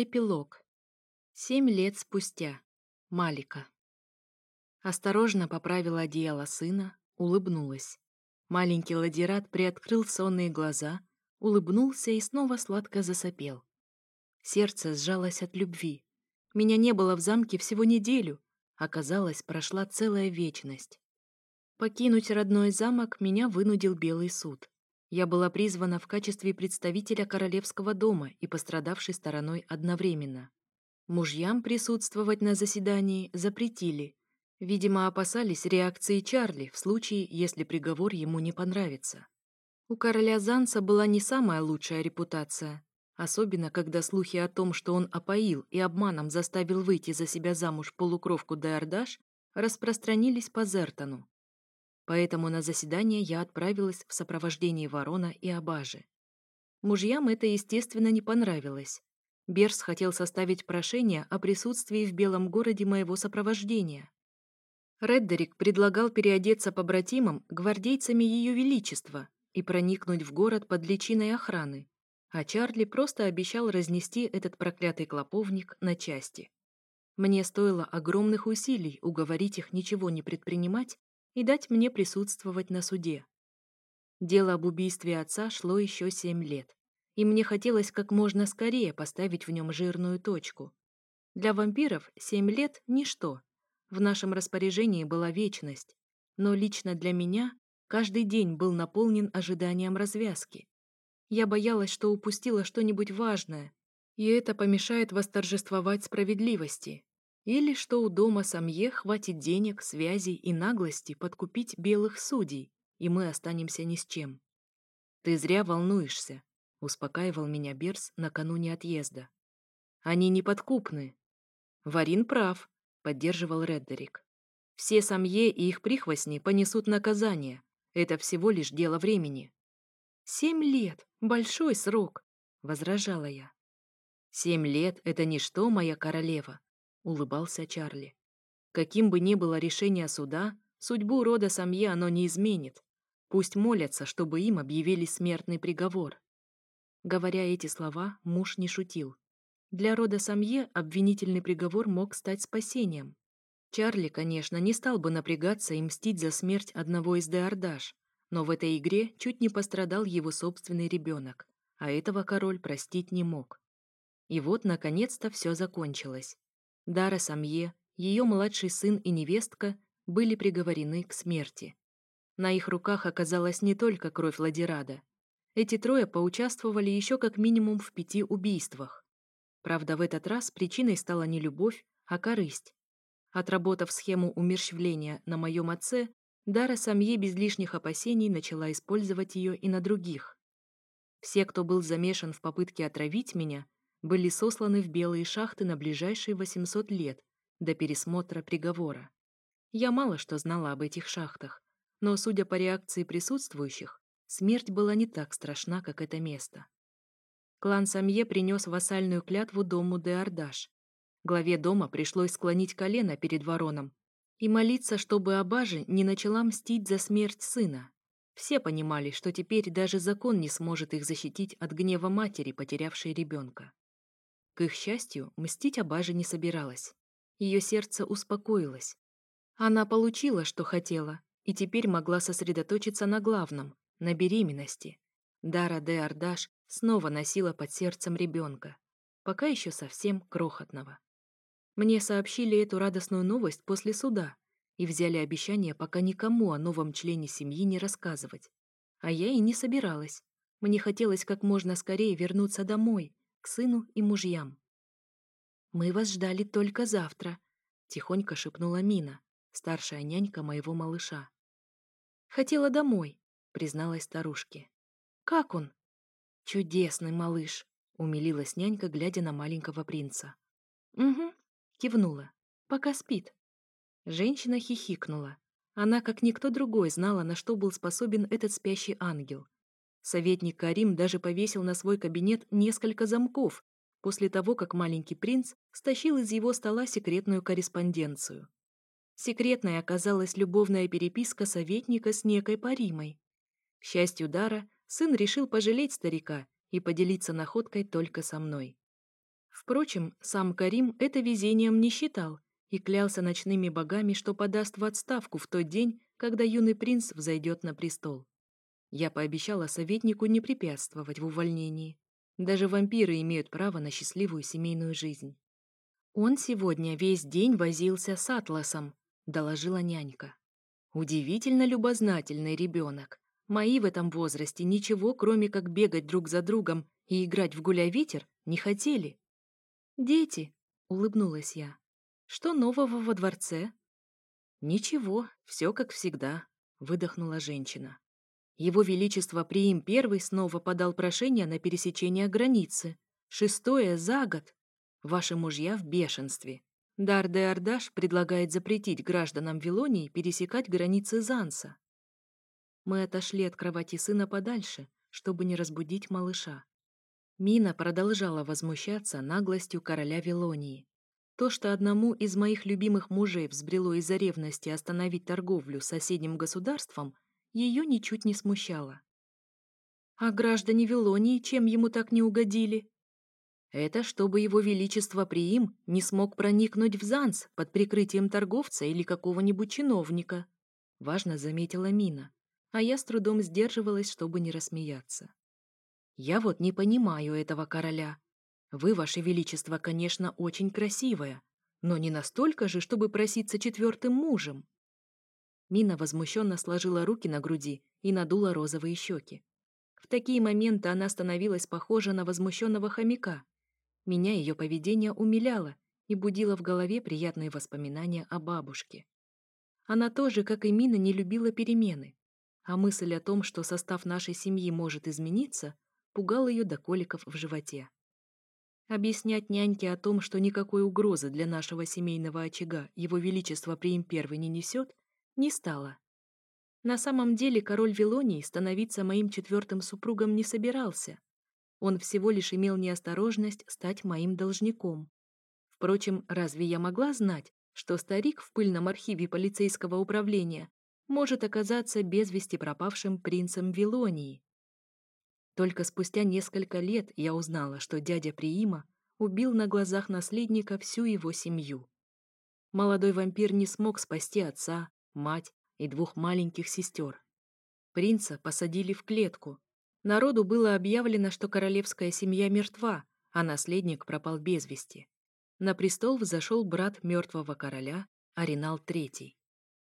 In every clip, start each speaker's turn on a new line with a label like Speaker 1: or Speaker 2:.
Speaker 1: Эпилог. Семь лет спустя. Малика. Осторожно поправила одеяло сына, улыбнулась. Маленький ладират приоткрыл сонные глаза, улыбнулся и снова сладко засопел. Сердце сжалось от любви. Меня не было в замке всего неделю, оказалось, прошла целая вечность. Покинуть родной замок меня вынудил Белый суд. Я была призвана в качестве представителя королевского дома и пострадавшей стороной одновременно. Мужьям присутствовать на заседании запретили. Видимо, опасались реакции Чарли в случае, если приговор ему не понравится. У короля Занса была не самая лучшая репутация, особенно когда слухи о том, что он опоил и обманом заставил выйти за себя замуж полукровку Деордаш, распространились по Зертону поэтому на заседание я отправилась в сопровождении Ворона и Абажи. Мужьям это, естественно, не понравилось. Берс хотел составить прошение о присутствии в Белом городе моего сопровождения. Реддерик предлагал переодеться по братимам гвардейцами Ее Величества и проникнуть в город под личиной охраны, а Чарли просто обещал разнести этот проклятый клоповник на части. Мне стоило огромных усилий уговорить их ничего не предпринимать и дать мне присутствовать на суде. Дело об убийстве отца шло еще семь лет, и мне хотелось как можно скорее поставить в нем жирную точку. Для вампиров семь лет – ничто. В нашем распоряжении была вечность, но лично для меня каждый день был наполнен ожиданием развязки. Я боялась, что упустила что-нибудь важное, и это помешает восторжествовать справедливости. Или что у дома Самье хватит денег, связей и наглости подкупить белых судей, и мы останемся ни с чем. «Ты зря волнуешься», — успокаивал меня Берс накануне отъезда. «Они неподкупны». «Варин прав», — поддерживал Реддерик. «Все Самье и их прихвостни понесут наказание. Это всего лишь дело времени». «Семь лет — большой срок», — возражала я. «Семь лет — это ничто, моя королева», улыбался Чарли. Каким бы ни было решение суда, судьбу рода Самье оно не изменит. Пусть молятся, чтобы им объявили смертный приговор. Говоря эти слова, муж не шутил. Для рода Самье обвинительный приговор мог стать спасением. Чарли, конечно, не стал бы напрягаться и мстить за смерть одного из Деордаш, но в этой игре чуть не пострадал его собственный ребенок, а этого король простить не мог. И вот, наконец-то, все закончилось. Дара Самье, ее младший сын и невестка были приговорены к смерти. На их руках оказалась не только кровь Ладирада. Эти трое поучаствовали еще как минимум в пяти убийствах. Правда, в этот раз причиной стала не любовь, а корысть. Отработав схему умерщвления на моем отце, Дара Самье без лишних опасений начала использовать ее и на других. Все, кто был замешан в попытке отравить меня, были сосланы в белые шахты на ближайшие 800 лет до пересмотра приговора. Я мало что знала об этих шахтах, но, судя по реакции присутствующих, смерть была не так страшна, как это место. Клан Самье принес вассальную клятву дому де Ардаш. Главе дома пришлось склонить колено перед вороном и молиться, чтобы Абажи не начала мстить за смерть сына. Все понимали, что теперь даже закон не сможет их защитить от гнева матери, потерявшей ребенка. К их счастью, мстить Абаже не собиралась. Ее сердце успокоилось. Она получила, что хотела, и теперь могла сосредоточиться на главном — на беременности. Дара де Ардаш снова носила под сердцем ребенка, пока еще совсем крохотного. Мне сообщили эту радостную новость после суда и взяли обещание пока никому о новом члене семьи не рассказывать. А я и не собиралась. Мне хотелось как можно скорее вернуться домой, сыну и мужьям. «Мы вас ждали только завтра», — тихонько шепнула Мина, старшая нянька моего малыша. «Хотела домой», — призналась старушке. «Как он?» «Чудесный малыш», — умилилась нянька, глядя на маленького принца. «Угу», — кивнула. «Пока спит». Женщина хихикнула. Она, как никто другой, знала, на что был способен этот спящий ангел. Советник Карим даже повесил на свой кабинет несколько замков после того, как маленький принц стащил из его стола секретную корреспонденцию. Секретной оказалась любовная переписка советника с некой Паримой. К счастью Дара, сын решил пожалеть старика и поделиться находкой только со мной. Впрочем, сам Карим это везением не считал и клялся ночными богами, что подаст в отставку в тот день, когда юный принц взойдет на престол. Я пообещала советнику не препятствовать в увольнении. Даже вампиры имеют право на счастливую семейную жизнь. «Он сегодня весь день возился с Атласом», — доложила нянька. «Удивительно любознательный ребенок. Мои в этом возрасте ничего, кроме как бегать друг за другом и играть в гуля-ветер, не хотели». «Дети», — улыбнулась я. «Что нового во дворце?» «Ничего, все как всегда», — выдохнула женщина. Его Величество Приим I снова подал прошение на пересечение границы. Шестое за год. Ваши мужья в бешенстве. Дар-де-Ардаш предлагает запретить гражданам Вилонии пересекать границы Занса. Мы отошли от кровати сына подальше, чтобы не разбудить малыша. Мина продолжала возмущаться наглостью короля Вилонии. То, что одному из моих любимых мужей взбрело из-за ревности остановить торговлю с соседним государством, ее ничуть не смущало. А граждане Вилонии чем ему так не угодили? Это чтобы его величество Приим не смог проникнуть в Занс под прикрытием торговца или какого-нибудь чиновника, важно заметила Мина, а я с трудом сдерживалась, чтобы не рассмеяться. Я вот не понимаю этого короля. Вы, ваше величество, конечно, очень красивая, но не настолько же, чтобы проситься четвертым мужем. Мина возмущенно сложила руки на груди и надула розовые щеки. В такие моменты она становилась похожа на возмущенного хомяка, меня ее поведение умиляло и будило в голове приятные воспоминания о бабушке. Она тоже, как и Мина, не любила перемены, а мысль о том, что состав нашей семьи может измениться, пугал ее до коликов в животе. Объяснять няньке о том, что никакой угрозы для нашего семейного очага его величество Приим Первый не несет, не стало. На самом деле король Вилонии становиться моим четвертым супругом не собирался, он всего лишь имел неосторожность стать моим должником. Впрочем, разве я могла знать, что старик в пыльном архиве полицейского управления может оказаться без вести пропавшим принцем Вилонии? Только спустя несколько лет я узнала, что дядя Приима убил на глазах наследника всю его семью. Молодой вампир не смог спасти отца, мать и двух маленьких сестер. Принца посадили в клетку, Народу было объявлено, что королевская семья мертва, а наследник пропал без вести. На престол взошел брат мертвого короля, Аринал III.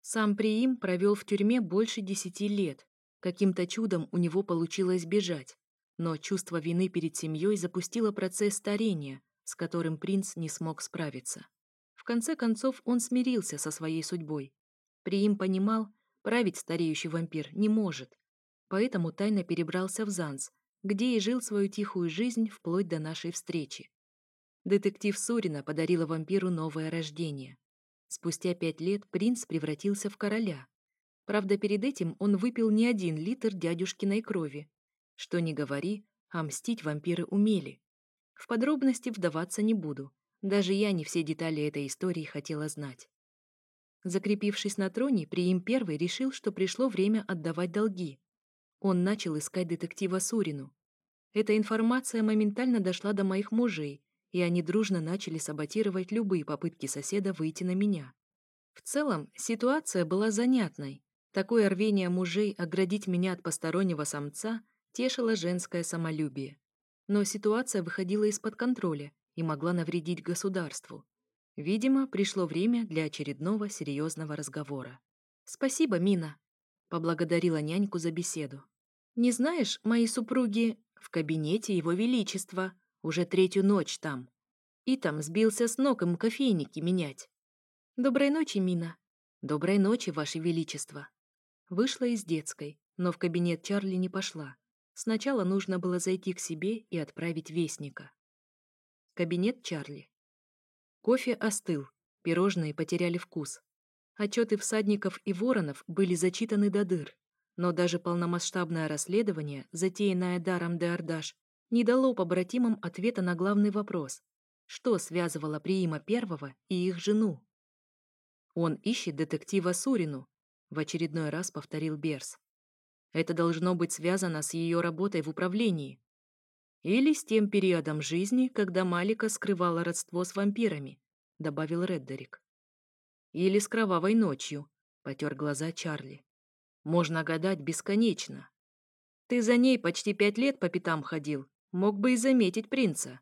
Speaker 1: Сам Приим провел в тюрьме больше десяти лет. Каким-то чудом у него получилось бежать, но чувство вины перед семьей запустило процесс старения, с которым принц не смог справиться. В конце концов он смирился со своей судьбой. Приим понимал, править стареющий вампир не может, поэтому тайно перебрался в Занс, где и жил свою тихую жизнь вплоть до нашей встречи. Детектив Сурина подарила вампиру новое рождение. Спустя пять лет принц превратился в короля. Правда, перед этим он выпил не один литр дядюшкиной крови. Что ни говори, а мстить вампиры умели. В подробности вдаваться не буду. Даже я не все детали этой истории хотела знать. Закрепившись на троне, Приим Первый решил, что пришло время отдавать долги. Он начал искать детектива Сурину. Эта информация моментально дошла до моих мужей, и они дружно начали саботировать любые попытки соседа выйти на меня. В целом, ситуация была занятной. Такое рвение мужей оградить меня от постороннего самца тешило женское самолюбие. Но ситуация выходила из-под контроля и могла навредить государству. Видимо, пришло время для очередного серьезного разговора. «Спасибо, Мина», Поблагодарила няньку за беседу. «Не знаешь, мои супруги в кабинете Его Величества, уже третью ночь там. И там сбился с ног им кофейники менять. Доброй ночи, Мина. Доброй ночи, Ваше Величество». Вышла из детской, но в кабинет Чарли не пошла. Сначала нужно было зайти к себе и отправить вестника. Кабинет Чарли. Кофе остыл, пирожные потеряли вкус. Отчеты всадников и воронов были зачитаны до дыр, но даже полномасштабное расследование, затеянное даром де Ардаш, не дало побратимам ответа на главный вопрос. Что связывало Приима Первого и их жену? «Он ищет детектива Сурину», — в очередной раз повторил Берс. «Это должно быть связано с ее работой в управлении». Или с тем периодом жизни, когда Малика скрывала родство с вампирами, добавил Реддерик. Или с кровавой ночью, потер глаза Чарли. Можно гадать бесконечно. Ты за ней почти пять лет по пятам ходил, мог бы и заметить принца.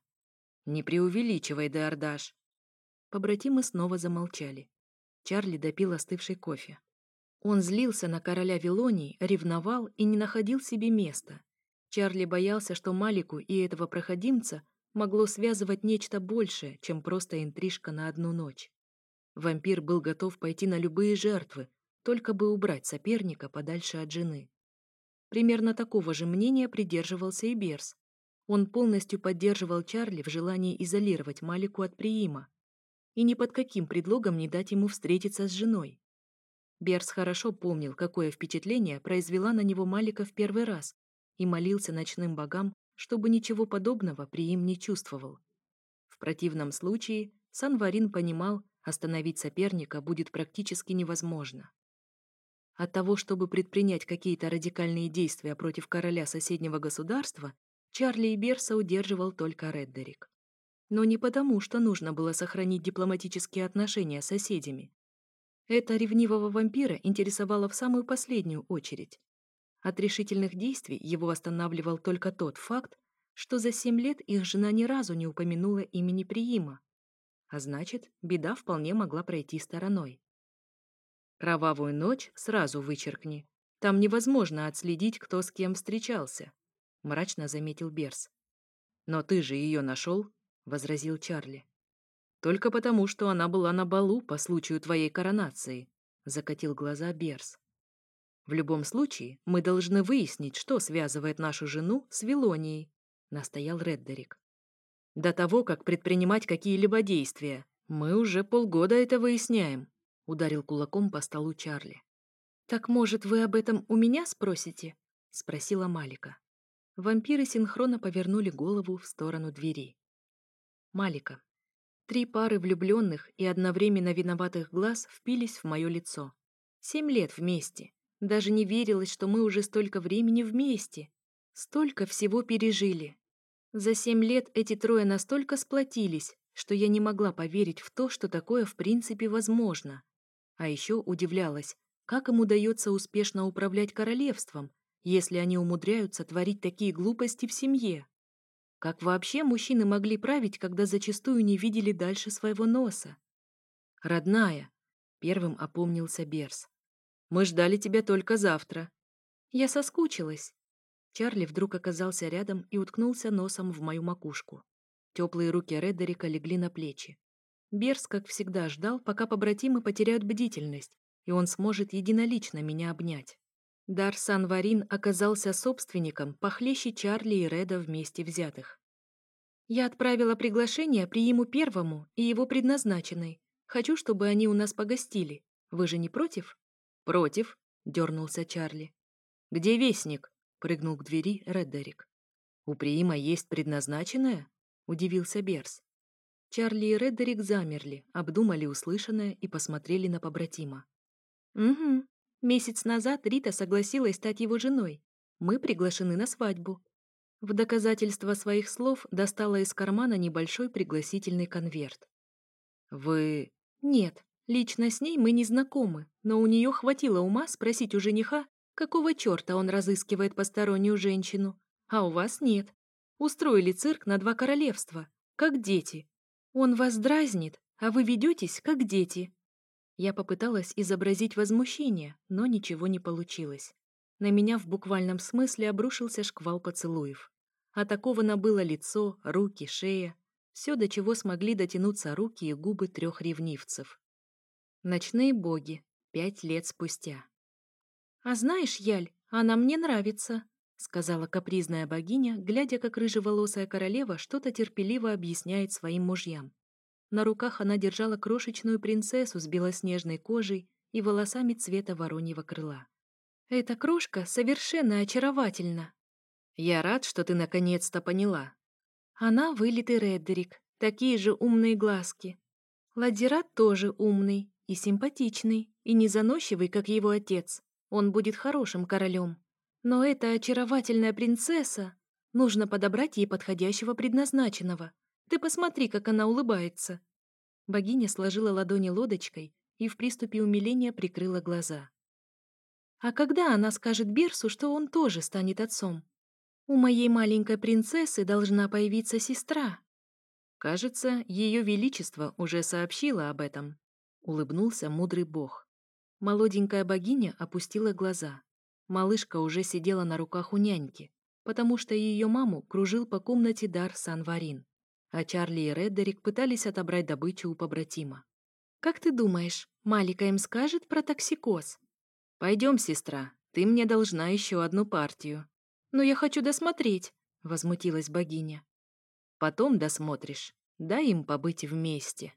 Speaker 1: Не преувеличивай, Деордаш. Побратимы снова замолчали. Чарли допил остывший кофе. Он злился на короля Вилонии, ревновал и не находил себе места. Чарли боялся, что Малику и этого проходимца могло связывать нечто большее, чем просто интрижка на одну ночь. Вампир был готов пойти на любые жертвы, только бы убрать соперника подальше от жены. Примерно такого же мнения придерживался и Берс. Он полностью поддерживал Чарли в желании изолировать Малику от Приима и ни под каким предлогом не дать ему встретиться с женой. Берс хорошо помнил, какое впечатление произвела на него Малика в первый раз, и молился ночным богам, чтобы ничего подобного Приим не чувствовал. В противном случае Санварин понимал, остановить соперника будет практически невозможно. От того, чтобы предпринять какие-то радикальные действия против короля соседнего государства, Чарли и Берса удерживал только Реддерик. Но не потому, что нужно было сохранить дипломатические отношения с соседями. Это ревнивого вампира интересовало в самую последнюю очередь. От решительных действий его останавливал только тот факт, что за семь лет их жена ни разу не упомянула имени Приима. А значит, беда вполне могла пройти стороной. Кровавую ночь сразу вычеркни. Там невозможно отследить, кто с кем встречался, мрачно заметил Берс. Но ты же ее нашел, возразил Чарли. Только потому, что она была на балу по случаю твоей коронации, закатил глаза Берс. В любом случае, мы должны выяснить, что связывает нашу жену с Вилонией, настоял Реддерик. До того, как предпринимать какие-либо действия, мы уже полгода это выясняем, ударил кулаком по столу Чарли. Так, может, вы об этом у меня спросите? спросила Малика. Вампиры синхронно повернули голову в сторону двери. Малика. Три пары влюбленных и одновременно виноватых глаз впились в мое лицо. Семь лет вместе. Даже не верилось, что мы уже столько времени вместе. Столько всего пережили. За семь лет эти трое настолько сплотились, что я не могла поверить в то, что такое в принципе возможно. А еще удивлялась, как им удается успешно управлять королевством, если они умудряются творить такие глупости в семье. Как вообще мужчины могли править, когда зачастую не видели дальше своего носа? «Родная», — первым опомнился Берс, — «мы ждали тебя только завтра». Я соскучилась. Чарли вдруг оказался рядом и уткнулся носом в мою макушку. Теплые руки Редерика легли на плечи. Берс, как всегда, ждал, пока побратимы потеряют бдительность, и он сможет единолично меня обнять. Дарсан Варин оказался собственником похлеще Чарли и Реда вместе взятых. «Я отправила приглашение прииму первому и его предназначенной. Хочу, чтобы они у нас погостили. Вы же не против?» «Против», — дернулся Чарли. «Где вестник?» — прыгнул к двери Реддерик. «У приима есть предназначенное?» — удивился Берс. Чарли и Реддерик замерли, обдумали услышанное и посмотрели на побратима. «Угу», Месяц назад Рита согласилась стать его женой. Мы приглашены на свадьбу. В доказательство своих слов достала из кармана небольшой пригласительный конверт. «Вы...» «Нет, лично с ней мы не знакомы, но у нее хватило ума спросить у жениха, какого черта он разыскивает постороннюю женщину. А у вас нет. Устроили цирк на два королевства, как дети. Он вас дразнит, а вы ведетесь, как дети. Я попыталась изобразить возмущение, но ничего не получилось. На меня в буквальном смысле обрушился шквал поцелуев. Атаковано было лицо, руки, шея. Все, до чего смогли дотянуться руки и губы трех ревнивцев. Ночные боги. Пять лет спустя. «А знаешь, Яль, она мне нравится», — сказала капризная богиня, глядя, как рыжеволосая королева что-то терпеливо объясняет своим мужьям. На руках она держала крошечную принцессу с белоснежной кожей и волосами цвета вороньего крыла. «Эта крошка совершенно очаровательна!» «Я рад, что ты наконец-то поняла!» Она вылитый Реддерик, такие же умные глазки. Ладират тоже умный и симпатичный, и не заносчивый, как его отец. Он будет хорошим королем. Но эта очаровательная принцесса... Нужно подобрать ей подходящего предназначенного. Ты посмотри, как она улыбается. Богиня сложила ладони лодочкой и в приступе умиления прикрыла глаза. А когда она скажет Берсу, что он тоже станет отцом? У моей маленькой принцессы должна появиться сестра. Кажется, ее величество уже сообщило об этом. Улыбнулся мудрый бог. Молоденькая богиня опустила глаза. Малышка уже сидела на руках у няньки, потому что ее маму кружил по комнате дар Санварин, а Чарли и Реддерик пытались отобрать добычу у побратима. «Как ты думаешь, Малика им скажет про токсикоз?» «Пойдем, сестра, ты мне должна еще одну партию». «Но я хочу досмотреть», — возмутилась богиня. «Потом досмотришь. Дай им побыть вместе».